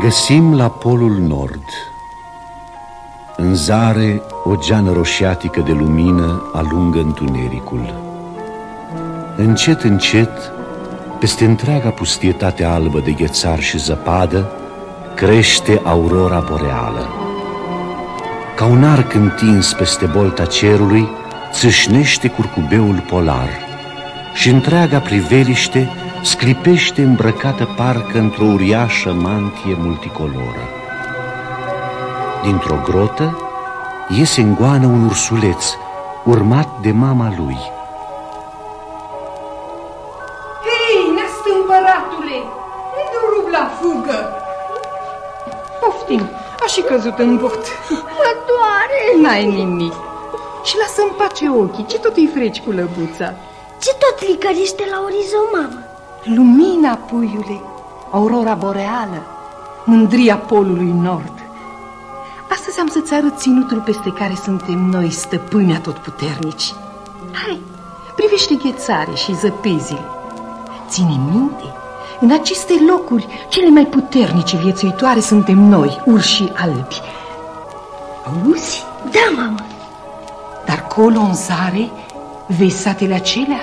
găsim la polul nord. În zare, o geană roșiatică de lumină alungă întunericul. Încet, încet, peste întreaga pustietate albă de ghețar și zăpadă, crește aurora boreală. Ca un arc întins peste bolta cerului, țâșnește curcubeul polar și întreaga priveliște sclipește îmbrăcată parcă într-o uriașă mantie multicoloră. Dintr-o grotă iese în goană un ursuleț, urmat de mama lui. Hei, nestâmpăratule, e durub la fugă! Poftim, a și căzut în bot. Mă doare! N-ai nimic. Și lasă în pace ochii, ce tot îi freci cu lăbuța? Ce tot licărește la orizont, mamă? Lumina, puiule, aurora boreală, mândria polului nord. Astăzi am să-ți arăt ținutul peste care suntem noi, stăpâni atotputernici. Hai, privește ghețare și zăpezile. Ține minte, în aceste locuri, cele mai puternice viețuitoare suntem noi, urșii albi. Auzi? Da, mamă. Dar colo în zare, vezi satele acelea?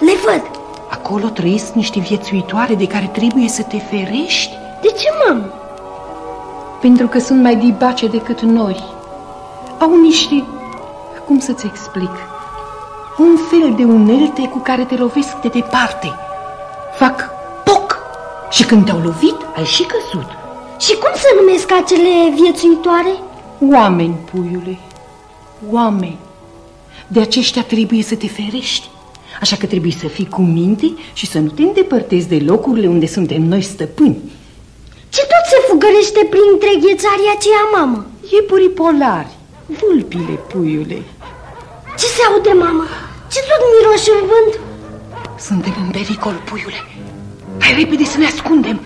Le văd. Acolo trăiesc niște viețuitoare de care trebuie să te ferești. De ce, mamă? Pentru că sunt mai dibace decât noi. Au niște... Cum să-ți explic? Un fel de unelte cu care te lovesc de departe. Fac poc și când te-au lovit, ai și căzut. Și cum se numesc acele viețuitoare? Oameni, puiule, oameni. De aceștia trebuie să te ferești. Așa că trebuie să fii cu minte și să nu te îndepărtezi de locurile unde suntem noi stăpâni. Ce tot se fugărește printre ghețarii aceia, mamă? Iepurii polari, vulpile, puiule. Ce se aude, mamă? Ce tot miroși în vânt? Suntem în pericol, puiule. Hai repede să ne ascundem.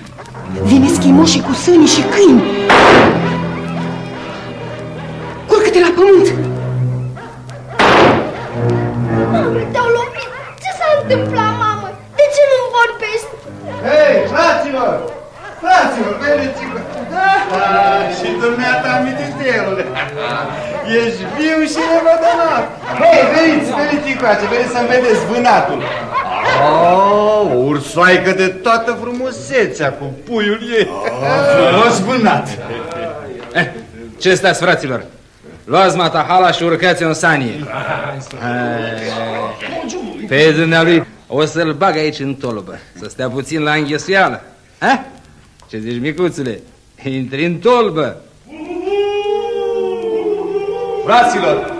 Vine schimoșii cu sânii și câini. Curcă-te la pământ. Ce s-a întâmplat, mamă? De ce nu vorbești? Hei, fraților! Fraților, vedeți ah, Și dumneata, mititelule Ești viu și nevădănat Hei, veniți, veniți încoace, veniți să-mi vedeți vânatul Oh, o ursoaică de toată frumusețea cu puiul ei oh, Frumos vânat eh, Ce stați, fraților? Luați matahala și urcați în sanie Pe dumnealui o să-l bag aici în tolbă Să stea puțin la înghesuială Ha? Ce zici, micuțule? Intri în tolbă. Fraților,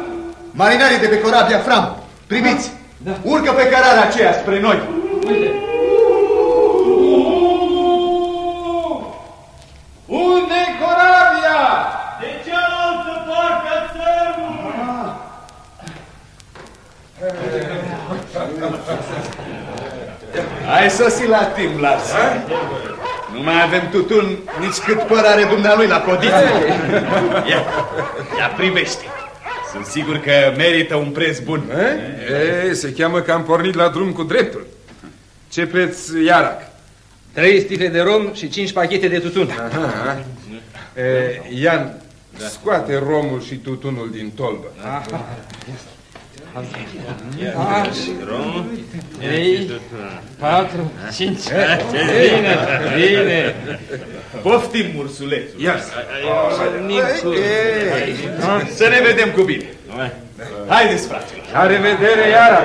marinarii de pe corabia Fram, priviți, da. Da. urcă pe cărarea aceea spre noi. Uite. unde corabia? De cealaltă parte a țărmului. Ai sosit la timp, Lars. Nu mai avem tutun nici cât păr are dumnealui la codiță. Ia, ia privește. Sunt sigur că merită un preț bun. E, se cheamă că am pornit la drum cu dreptul. Ce preț, Iarac? Trei sticle de rom și cinci pachete de tutun. Aha. E, Ian, da. scoate romul și tutunul din tolbă. Aha. Trei, patru, cinci. Bine, bine. Poftim, ursulețul. Ia Să ne vedem cu bine. Haideți, fraților. La revedere, iara.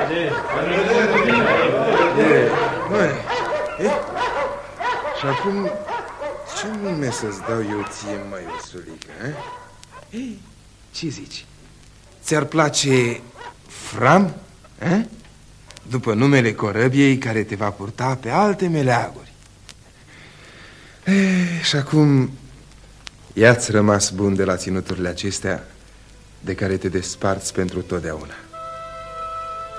Și acum, ce nume să-ți dau eu ție, mai ursulică, Ce zici? Ți-ar place Fram? Eh? După numele corăbiei care te va purta pe alte meleaguri. E, și acum ia-ți rămas bun de la ținuturile acestea de care te desparți pentru totdeauna.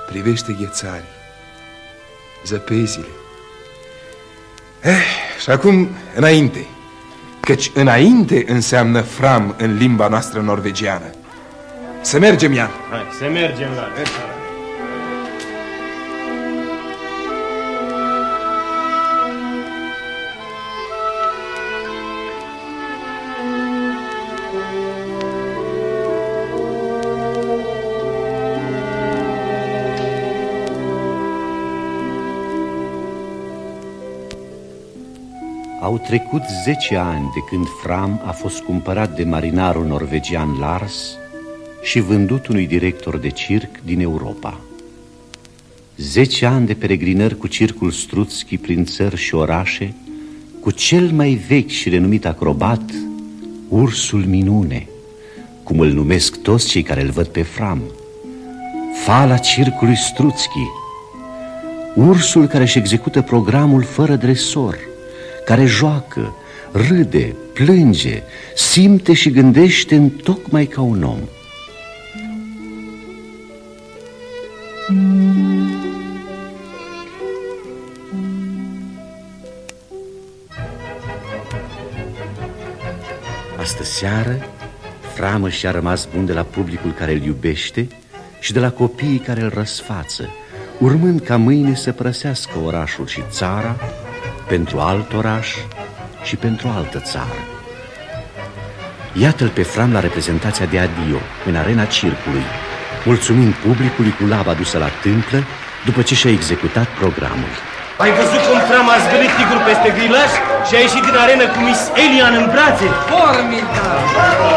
Privește ghețarii, zăpezile. Eh, și acum înainte, căci înainte înseamnă fram în limba noastră norvegiană. Să mergem, Ian. Hai, să mergem la... Mergem. Au trecut 10 ani de când Fram a fost cumpărat de marinarul norvegian Lars și vândut unui director de circ din Europa. Zece ani de peregrinări cu circul Struțchi prin țări și orașe, cu cel mai vechi și renumit acrobat, ursul minune, cum îl numesc toți cei care îl văd pe Fram, fala circului Struțchi, ursul care își execută programul fără dresor, care joacă, râde, plânge, simte și gândește în tocmai ca un om. Astă seară, Framă și-a rămas bun de la publicul care îl iubește și de la copiii care îl răsfață, urmând ca mâine să părăsească orașul și țara pentru alt oraș și pentru altă țară. Iată-l pe Fram la reprezentația de adio, în arena circului, mulțumind publicului cu lava dusă la tâmplă după ce și-a executat programul. Ai văzut cum Fram a zbălit tigrul peste grilaj și a ieșit din arenă cu Miss Elian în brațe? Formidabil!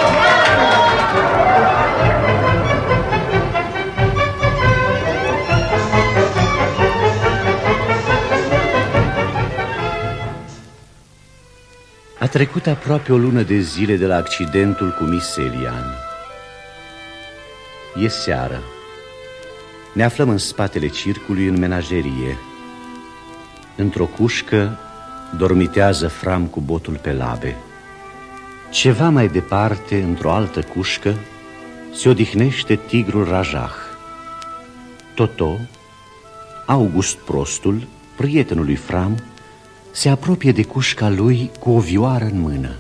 A trecut aproape o lună de zile de la accidentul cu Miss Elian. E seară. Ne aflăm în spatele circului în menagerie. Într-o cușcă dormitează Fram cu botul pe labe. Ceva mai departe, într-o altă cușcă, se odihnește tigrul Rajah. Toto, August Prostul, prietenul lui Fram, se apropie de cușca lui cu o vioară în mână.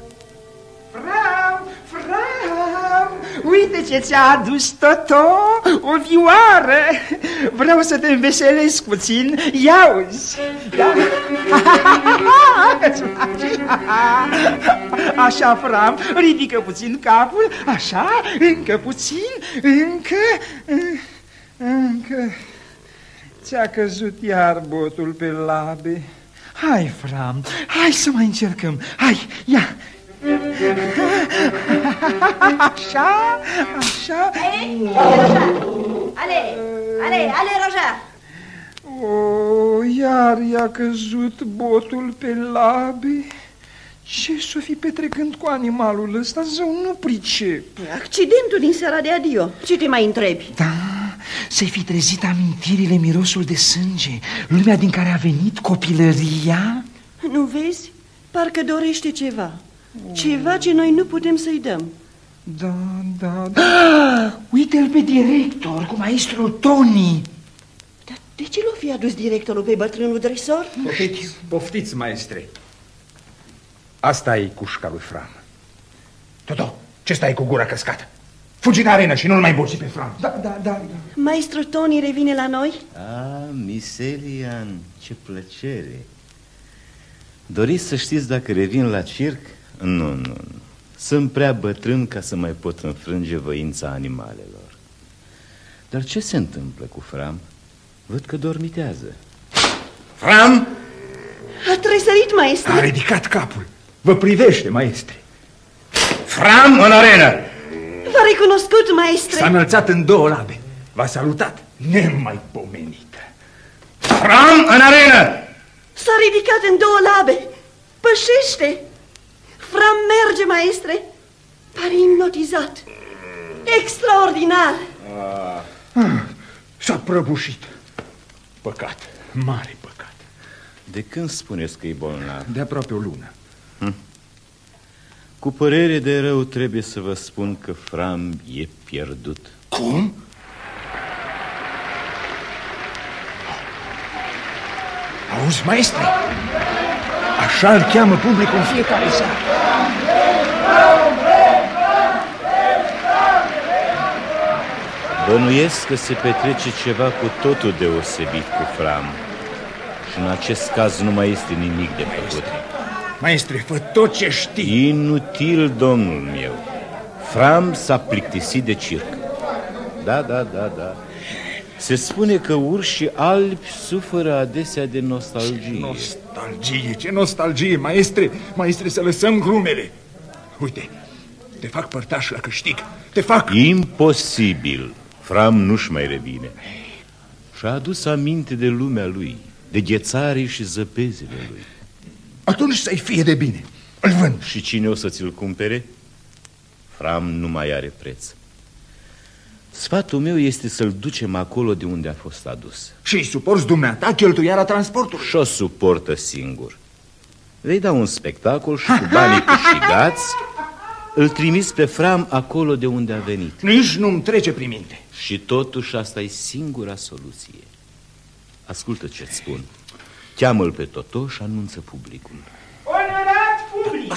Uite ce ți-a adus Toto, o vioară. Vreau să te înveselesc puțin, ia-uzi. Ia. Așa, Fram, ridică puțin capul, așa, încă puțin, încă, încă. Ți-a căzut iar botul pe labe. Hai, Fram, hai să mai încercăm. Hai, ia. Așa, așa. Ale, ale, ale, Roja. O, iar i-a căzut botul pe labe. Ce s-o fi petrecând cu animalul ăsta? Zău, nu pricep. Accidentul din seara de adio. Ce te mai întrebi? Da, să-i fi trezit amintirile mirosul de sânge, lumea din care a venit, copilăria. Nu vezi? Parcă dorește ceva. Ceva ce noi nu putem să-i dăm. Da, da, da. Uite-l pe director, cu maestrul Tony. Dar de ce l-o fi adus directorul pe bătrânul dresor? Poftiți, poftiți, maestre. Asta e cușca lui Fram. Toto, ce stai cu gura căscată? Fugi în arenă și nu-l mai boci pe Fram. Da, da, da, da. Maestru Tony revine la noi? Ah, Miselian, ce plăcere. Doriți să știți dacă revin la circ? Nu, nu, nu. Sunt prea bătrân ca să mai pot înfrânge voința animalelor. Dar ce se întâmplă cu Fram? Văd că dormitează. Fram A tresărit, maestru. a ridicat capul. Vă privește, maestre. Fram în arenă! V-a recunoscut, maestre. S-a înălțat în două labe. V-a salutat nemaipomenită. Fram în arenă! S-a ridicat în două labe. Pășește. Fram merge, maestre. Pare hipnotizat. Extraordinar. Ah, S-a prăbușit. Păcat, mare păcat. De când spuneți că e bolnav? De aproape o lună. Cu părere de rău trebuie să vă spun că Fram e pierdut. Cum? Auzi, maestre? Așa îl cheamă publicul în fiecare seară. Bănuiesc că se petrece ceva cu totul deosebit cu Fram. Și în acest caz nu mai este nimic de făcut. Maestre, fă tot ce știi. Inutil, domnul meu. Fram s-a plictisit de circ. Da, da, da, da. Se spune că urșii albi suferă adesea de nostalgie. Nostalgie, ce nostalgie, maestre, maestre, să lăsăm glumele. Uite, te fac părtaș la câștig, te fac... Imposibil. Fram nu-și mai revine. Și-a adus aminte de lumea lui, de ghețarii și zăpezile lui. Atunci să-i fie de bine. Îl vând. Și cine o să ți-l cumpere? Fram nu mai are preț. Sfatul meu este să-l ducem acolo de unde a fost adus. Și îi suporți dumneata cheltuiala transportului. Și o suportă singur. Vei da un spectacol și cu banii câștigați îl trimis pe Fram acolo de unde a venit. Nici nu-mi trece prin minte. Și totuși asta e singura soluție. Ascultă ce-ți spun. Cheamă-l pe Toto și anunță publicul. Onorat public,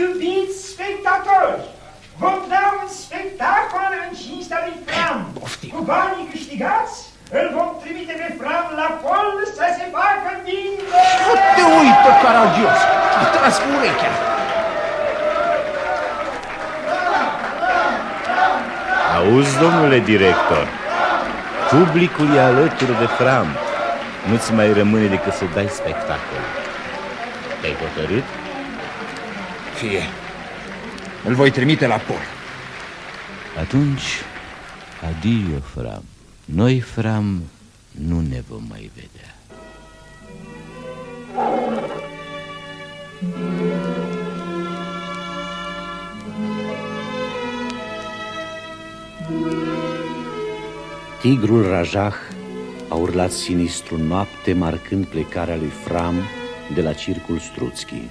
iubiți spectatori, vom da un spectacol în cinstea lui Fram. Cu banii câștigați, îl vom trimite pe Fram la pol să se facă din... Nu te uită, caragios! A tras cu urechea. Auzi, domnule director, publicul e alături de Fram. Nu-ți mai rămâne decât să dai spectacol. Te-ai hotărât? Fie. Îl voi trimite la pol. Atunci, adio, Fram. Noi, Fram, nu ne vom mai vedea. Tigrul Rajah a urlat sinistru noapte, marcând plecarea lui Fram de la circul Struțchi.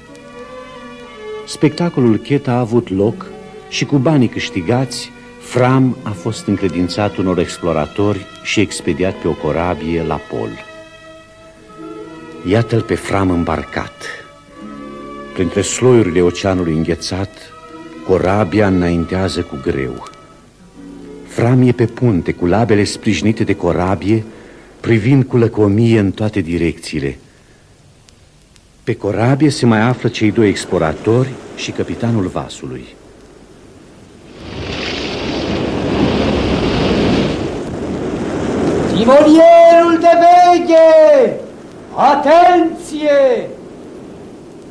Spectacolul Chet a avut loc și cu banii câștigați, Fram a fost încredințat unor exploratori și expediat pe o corabie la pol. Iată-l pe Fram îmbarcat. Printre sloiurile oceanului înghețat, corabia înaintează cu greu. Fram e pe punte, cu labele sprijinite de corabie, privind cu lăcomie în toate direcțiile. Pe corabie se mai află cei doi exploratori și capitanul vasului. Timonierul de veche! Atenție!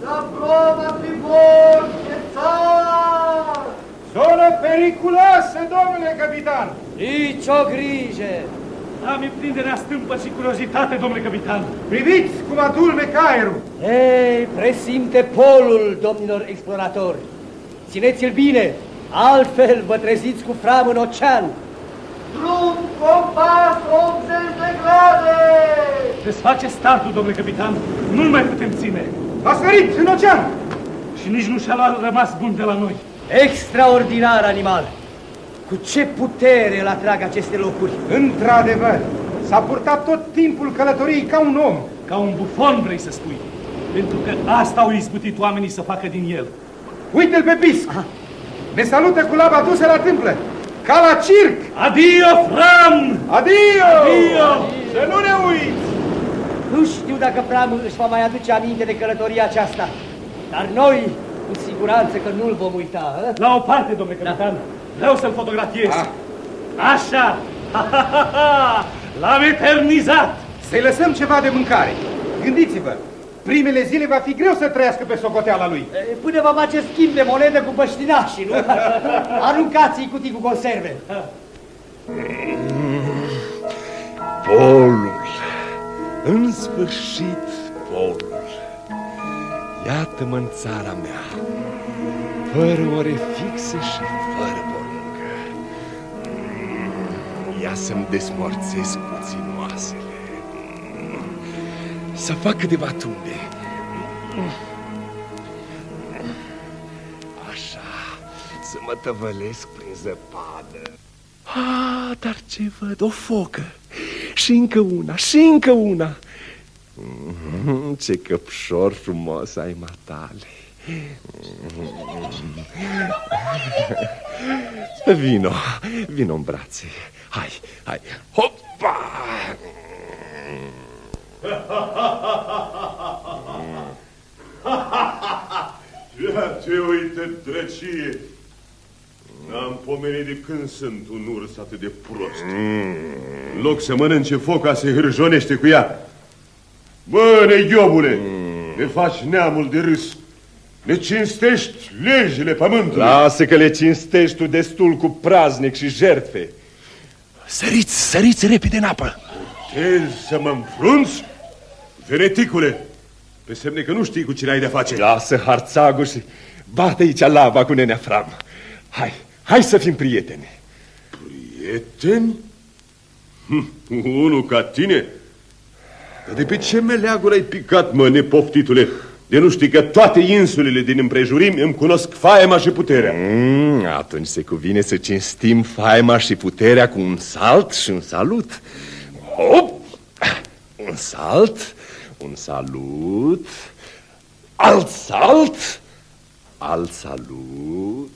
La prova tribord, țar! Zonă periculoasă, domnule capitan! Nici o grijă! Am prinderea stâmpă și curiozitate, domnule capitan. Priviți cum adulme caierul! Ei, presimte polul, domnilor exploratori! Țineți-l bine, altfel vă treziți cu fram în ocean! Drum compas 80 de grade! Desface startul, domnule capitan. Nu-l mai putem ține. A sărit în ocean! Și nici nu și-a luat rămas bun de la noi. Extraordinar animal! Cu ce putere îl atrag aceste locuri? Într-adevăr, s-a purtat tot timpul călătoriei ca un om. Ca un bufon, vrei să spui. Pentru că asta au izbutit oamenii să facă din el. Uite-l pe pisc! Aha. Ne salută cu laba dusă la tâmplă, ca la circ! Adio, Fram! Adio! Adio! Să nu ne uiți! Nu știu dacă Fram își va mai aduce aminte de călătoria aceasta, dar noi, cu siguranță că nu-l vom uita. A? La o parte, domnule capitan. Da. Vreau să-l fotografiez. Ah. Așa! L-am eternizat! Să-i lăsăm ceva de mâncare. Gândiți-vă, primele zile va fi greu să trăiască pe socoteala lui. Până va face schimb de monedă cu băștinașii, nu? Aruncați-i cutii cu conserve. Polul. În sfârșit, polul. Iată-mă în țara mea, fără ore fixe și fără poruncă. Ia să-mi desmorțesc puțin oasele. Să fac câteva tumbe. Așa, să mă tăvălesc prin zăpadă. Ah, dar ce văd? O focă. Și încă una, și încă una. Mm, Ce căpșor frumos ai, matale. Vino, vino în brațe. Hai, hai. Hopa! Ia ce uite, drăcie! N-am pomenit de când sunt un urs atât de prost. Mm. În loc să mănânce foca, se hârjonește cu ea. Bă, neghiobule, mm. ne faci neamul de râs. Ne cinstești legile pământului. Lasă că le cinstești tu destul cu praznic și jertfe. Săriți, săriți repede în apă. Puteți să mă înfrunți? Veneticule, pe semne că nu știi cu cine ai de face. Lasă harțagul și bate aici lava cu nenea Fram. Hai, hai să fim prieteni. Prieteni? Hm, unul ca tine? Dar de pe ce meleagul ai picat, mă, nepoftitule? De nu știi că toate insulele din împrejurim îmi cunosc faima și puterea. Mm, atunci se cuvine să cinstim faima și puterea cu un salt și un salut. Hop! Un salt, un salut, alt salt, alt salut.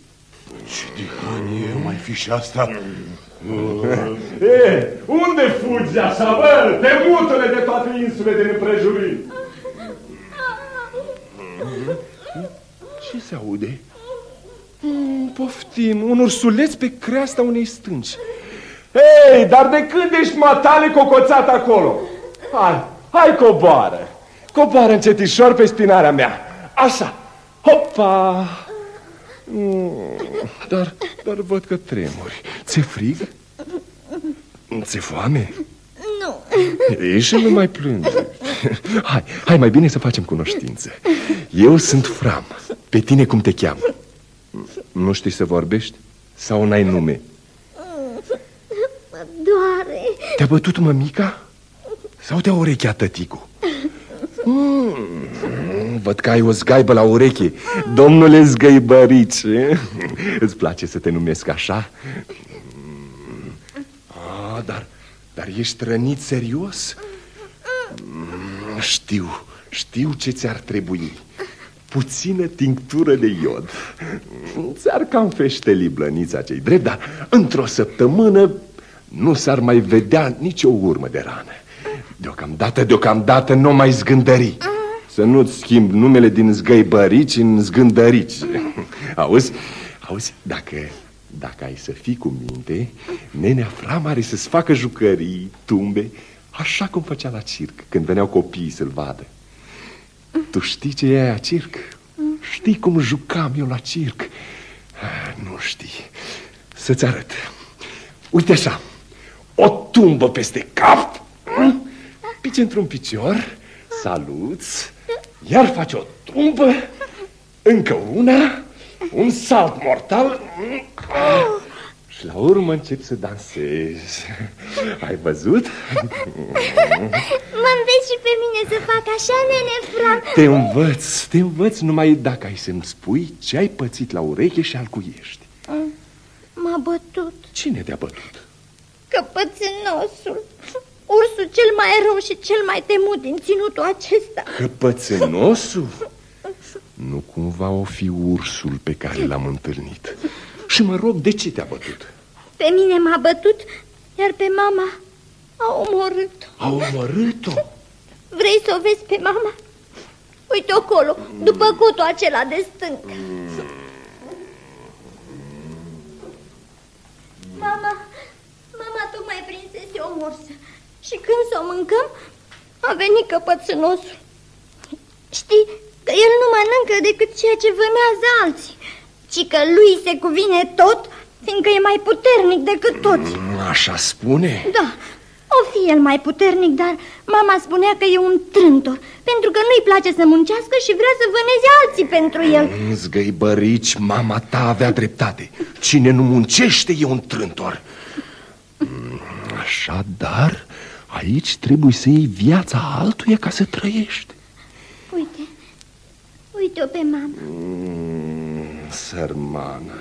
Ce dihanie mai fi și asta? e, unde fugi așa, bă? Te mutule de toate insulele din împrejurim. Ce se aude? Mm, poftim, un ursuleț pe creasta unei stânci. Hei, dar de când ești matale cocoțat acolo? Hai, hai coboară. Coboară încetișor pe spinarea mea. Așa. Hopa! Mm, dar, dar văd că tremuri. Ți-e frig? Ți-e foame? Nu. Ei și nu mai plânge. Hai, hai mai bine să facem cunoștință. Eu sunt Fram. Pe tine cum te cheamă? Nu știi să vorbești? Sau n-ai nume? Mă doare. Te-a bătut mămica? Sau te-a urecheat tăticu? Mm, văd că ai o zgaibă la ureche. Domnule zgăibărice Îți place să te numesc așa? Ah, dar, dar ești rănit serios? Mm, știu, știu ce ți-ar trebui. Puțină tinctură de iod. Ți-ar cam feșteli blănița cei drept Dar într-o săptămână nu s-ar mai vedea nicio urmă de rană. Deocamdată, deocamdată nu mai zgândări Să nu-ți schimb numele din zgăibărici în zgândărici. Auzi, auzi, dacă, dacă ai să fii cu minte Nenea Fram are să-ți facă jucării, tumbe Așa cum făcea la circ când veneau copiii să-l vadă. Tu știi ce e aia circ? Știi cum jucam eu la circ? Ah, nu știi. Să-ți arăt. Uite așa. O tumbă peste cap Pici într-un picior Saluți Iar faci o tumbă Încă una Un salt mortal. Și la urmă încep să dansezi Ai văzut? Mă înveți și pe mine să fac așa, nene Fram Te învăț, te învăț numai dacă ai să-mi spui ce ai pățit la ureche și alcuiești. M-a bătut. Cine te-a bătut? Căpățânosul Ursul cel mai rău și cel mai temut din ținutul acesta Căpățânosul? Nu cumva o fi ursul pe care l-am întâlnit Și mă rog, de ce te-a bătut? Pe mine m-a bătut, iar pe mama a omorât-o A omorât-o? Vrei să o vezi pe mama? Uite acolo, după cotul acela de stâncă Mama, mama tocmai prinsese o morsă Și când să o mâncăm, a venit căpățânosul. Știi că el nu mănâncă decât ceea ce vânează alții Ci că lui se cuvine tot, fiindcă e mai puternic decât toți. Așa spune? Da, o fi el mai puternic, dar mama spunea că e un trântor Pentru că nu-i place să muncească și vrea să vâneze alții pentru el. Zgăibărici, mama ta avea dreptate. Cine nu muncește e un trântor. Așadar, aici trebuie să iei viața altuia ca să trăiești. Uite, uite-o pe mama mm, Sărmană.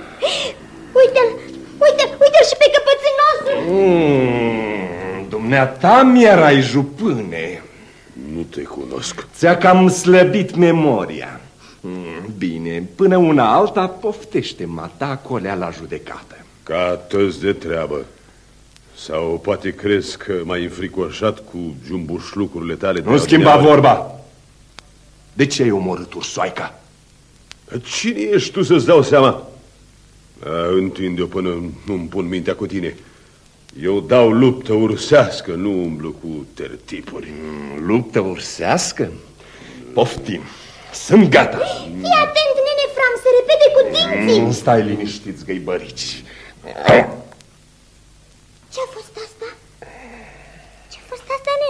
Uite-l, uite-l, uite-l și pe căpățânosul mm, Dumneata mi-erai jupâne. Nu te cunosc. Ți-a cam slăbit memoria. Mm, Bine, până una alta poftește mata colea la judecată. Ca toți de treabă sau poate crezi că m-ai înfricoșat cu jumbușlucurile tale Nu schimba vorba De ce ai omorât ursoaica? Cine ești tu să-ți dau seama? A, întinde-o până nu-mi pun mintea cu tine. Eu dau luptă ursească, nu umblu cu tertipuri. Mm, luptă ursească? Poftim. Sunt gata. Fii atent, nene Fram, se repede cu dinții. Mm, stai liniștiți, găibărici. Ce-a fost asta? Ce-a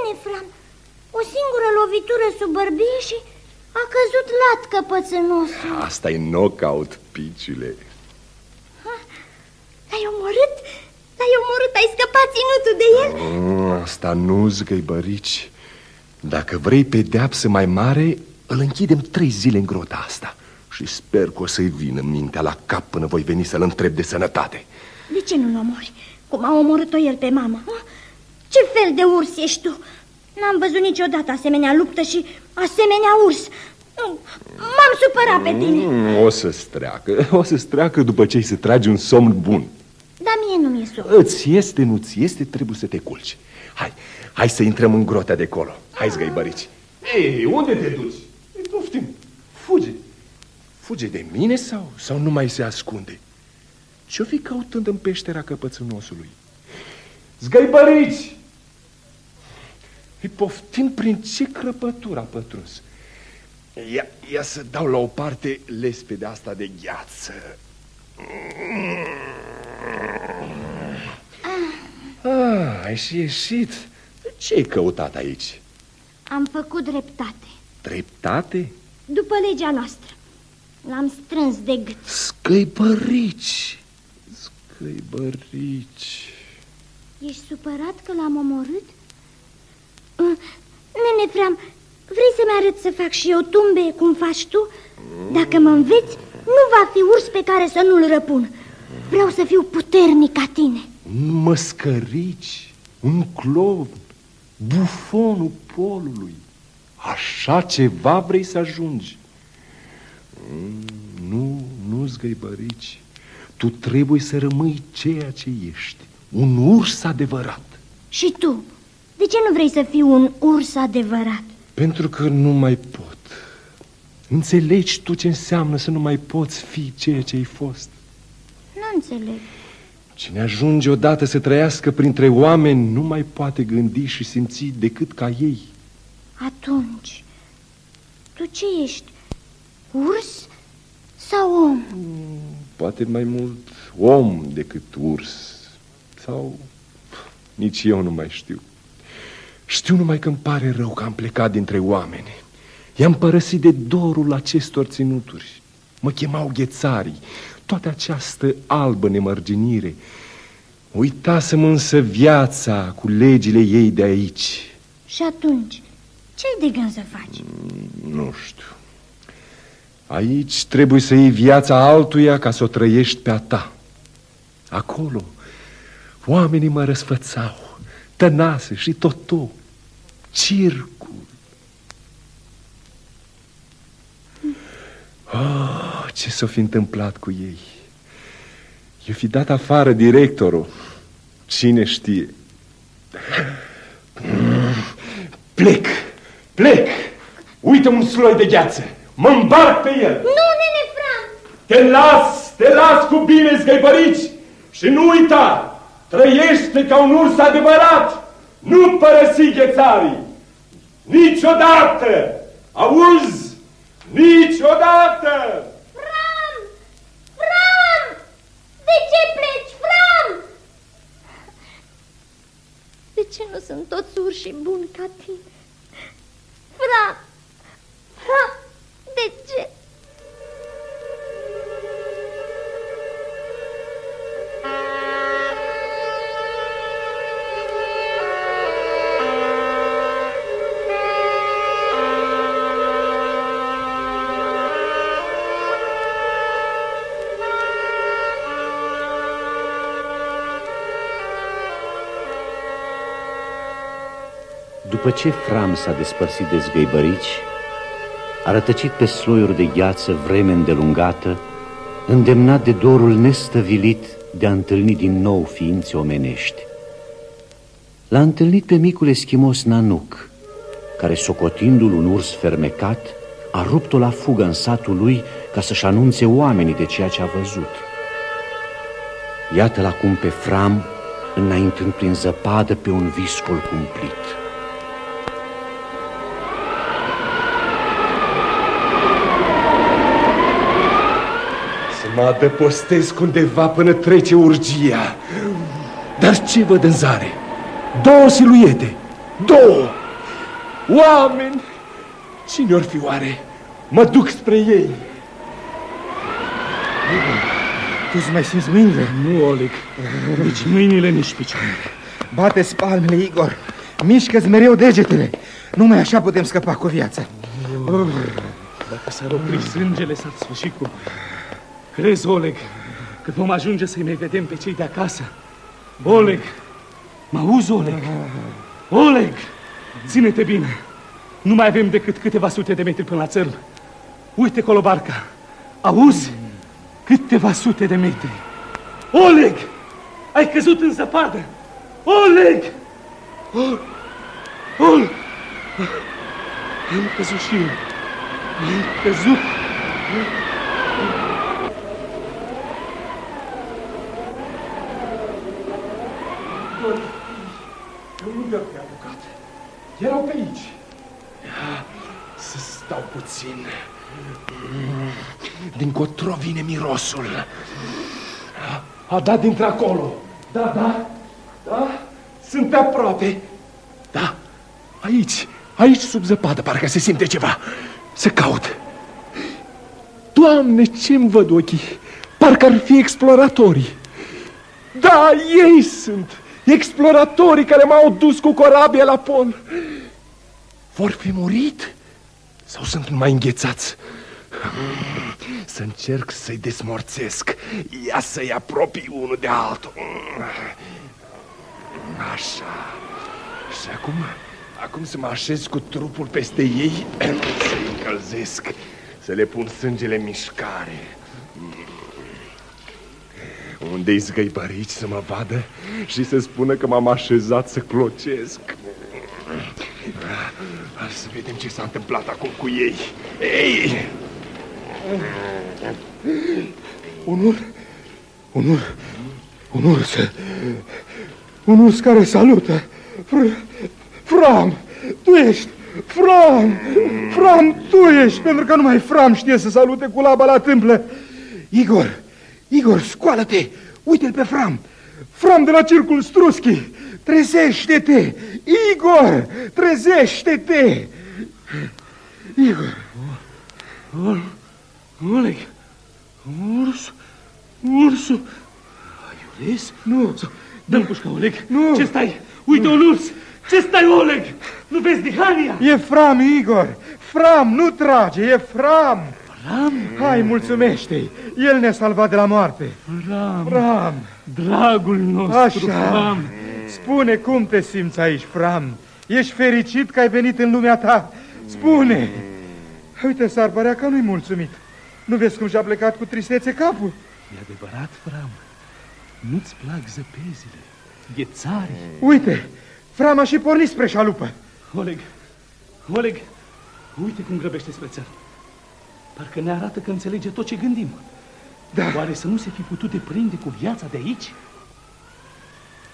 fost asta, nene Fram? O singură lovitură sub bărbie și a căzut lat căpățânosul. Asta e knockout, piciule. L-ai omorât? L-ai omorât, ai scăpat ținutul de el? Mm, asta nu-s găibărici. Dacă vrei pedeapsă mai mare, îl închidem trei zile în grota asta. Și sper că o să-i vină mintea la cap până voi veni să-l întreb de sănătate. De ce nu-l omori? Cum a omorât-o el pe mama? Ce fel de urs ești tu? N-am văzut niciodată asemenea luptă și asemenea urs. M-am supărat pe tine. Mm, o să-ți treacă, o să-ți treacă după ce se trage un somn bun. Dar mie nu mi-e somn. Îți este, nu-ți este, trebuie să te culci. Hai, hai să intrăm în grota de acolo. Hai, zgăibărici. Ei, unde te duci? Poftim, fuge. Fuge de mine sau, sau nu mai se ascunde? Ce-o fi căutând în peștera căpățânosului? Zgăibărici! Îi poftim prin ce crăpătură a pătruns. Ia, ia să dau la o parte lespede asta de gheață. Ah, ai și ieșit. Ce-ai căutat aici? Am făcut dreptate. Dreptate? După legea noastră. L-am strâns de gât. Scăibărici! Scăibărici! Ești supărat că l-am omorât? Mm, Nene Fram, vrei să-mi arăt să fac și eu tumbe cum faci tu? Dacă mă înveți, nu va fi urs pe care să nu-l răpun. Vreau să fiu puternic ca tine. Un măscărici, un clon, bufonul polului. Așa ceva vrei să ajungi? Mm, Nu, nu zgăibărici. Tu trebuie să rămâi ceea ce ești. Un urs adevărat. Și tu, de ce nu vrei să fii un urs adevărat? Pentru că nu mai pot. Înțelegi tu ce înseamnă să nu mai poți fi ceea ce ai fost? Nu înțeleg. Cine ajunge odată să trăiască printre oameni nu mai poate gândi și simți decât ca ei. Atunci, tu ce ești? Urs sau om? Poate mai mult om decât urs. Sau nici eu nu mai știu. Știu numai că îmi pare rău că am plecat dintre oameni. I-am părăsit de dorul acestor ținuturi. Mă chemau ghețarii, toată această albă nemărginire. Uitasem însă viața cu legile ei de aici. Și atunci, ce-ai de gând să faci? Nu știu. Aici trebuie să iei viața altuia ca să o trăiești pe a ta. Acolo, oamenii mă răsfățau, tănase și totu, circul. Oh, ce s-o fi întâmplat cu ei? Eu fi dat afară directorul. Cine știe? Plec, plec. Uite un sloi de gheață. Mă îmbarc pe el. Nu, nene Fran! Te las, te las cu bine, zgăibărici. Și nu uita, trăiește ca un urs adevărat. Nu părăsi ghețarii. Niciodată. Auzi? Niciodată. Fram! Fram! De ce pleci, Fram? De ce nu sunt toți urși buni ca tine? După ce Fram s-a despărțit de zgăibărici, a rătăcit pe sloiuri de gheață vreme îndelungată, îndemnat de dorul nestăvilit de a întâlni din nou ființe omenești. L-a întâlnit pe micul eschimos Nanuc, care, socotindu-l un urs fermecat, a rupt-o la fugă în satul lui ca să-și anunțe oamenii de ceea ce a văzut. Iată-l acum pe Fram înaintând prin zăpadă pe un viscol cumplit. Mă adăpostesc undeva până trece urgia. Dar ce văd în zare? Două siluete. Două! Oameni! Cine or fi oare? Mă duc spre ei. Tu îți mai simți mâinile? Nu, Oleg. Nici mâinile, nici picioarele. Bate-ți palmele, Igor. Mișcă-ți mereu degetele. Numai așa putem scăpa cu viața. Dacă s-ar opri sângele, s-ar sfârși cu... Crezi, Oleg, că vom ajunge să-i mai vedem pe cei de acasă? Oleg, mă auzi, Oleg? Oleg, ține-te bine. Nu mai avem decât câteva sute de metri până la țărm. Uite colo barca. Auzi? Câteva sute de metri. Oleg! Ai căzut în zăpadă! Oleg! Oleg! Oleg! Am căzut și eu. Am căzut. Unde au apucat? Erau pe aici. Ia, să stau puțin. Din cotro vine mirosul. A dat dintre acolo. Da, da, da, sunt aproape. Da, aici, aici sub zăpadă, parcă se simte ceva. Să caut. Doamne, ce-mi văd ochii? Parcă ar fi exploratorii. Da, ei sunt. Exploratorii care m-au dus cu corabia la pol. Vor fi murit? Sau sunt mai înghețați? Să încerc să-i desmorțesc. Ia să-i apropii unul de altul. Așa. Și acum, acum să mă așez cu trupul peste ei, să-i încălzesc, să le pun sângele în mișcare. Unde-i zgăibărici să mă vadă și să spună că m-am așezat să clocesc. Hai să vedem ce s-a întâmplat acum cu ei. Ei! Un ur, un ur, un urs, un urs care salută. Fr Fram, tu ești, Fram, Fram, tu ești, pentru că numai Fram știe să salute cu laba la tâmplă. Igor, Igor, scoală-te, uite-l pe Fram, Fram de la Circul Struschi, trezește-te, Igor, trezește-te. Igor. Ol, Oleg, urs, ursul. Ai ules? Nu. Dăm pușca, Oleg. Nu. Ce stai? Uite un urs. Ce stai, Oleg? Nu vezi dihania? E Fram, Igor. Fram, nu trage, e Fram. Fram? Hai, mulțumește-i. El ne-a salvat de la moarte. Fram. Fram. Dragul nostru, Așa. Fram. Spune cum te simți aici, Fram. Ești fericit că ai venit în lumea ta? Spune. Uite, s-ar părea că nu-i mulțumit. Nu vezi cum și-a plecat cu tristețe capul? E adevărat, Fram. Nu-ți plac zăpezile, ghețarii. Uite, Fram a și pornit spre șalupă. Oleg, Oleg, uite cum grăbește spre țară. Parcă ne arată că înțelege tot ce gândim. Da. Oare să nu se fi putut deprinde cu viața de aici?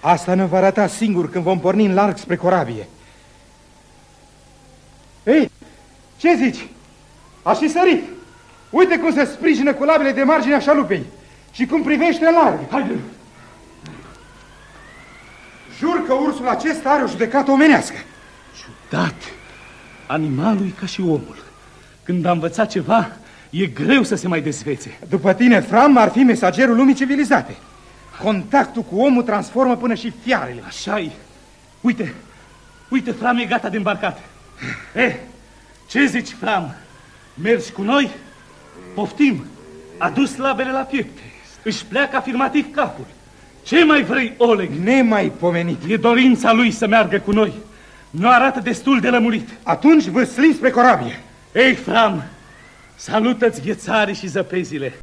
Asta ne va arăta singur când vom porni în larg spre corabie. Ei, ce zici? Aș și sărit. Uite cum se sprijină cu labele de marginea șalupei și cum privește în larg. Haide! Jur că ursul acesta are o judecată omenească. Ciudat! Animalul e ca și omul. Când a învățat ceva, e greu să se mai desvețe. După tine, Fram ar fi mesagerul lumii civilizate. Contactul cu omul transformă până și fiarele. așa -i. Uite, uite, Fram e gata de îmbarcat. Eh, ce zici, Fram? Mergi cu noi? Poftim, a dus labele la piept. Își pleacă afirmativ capul. Ce mai vrei, Oleg? Nemaipomenit. E dorința lui să meargă cu noi. Nu arată destul de lămurit. Atunci vă spre corabie. Ei, Fram, salută-ți ghețarii și zăpezile.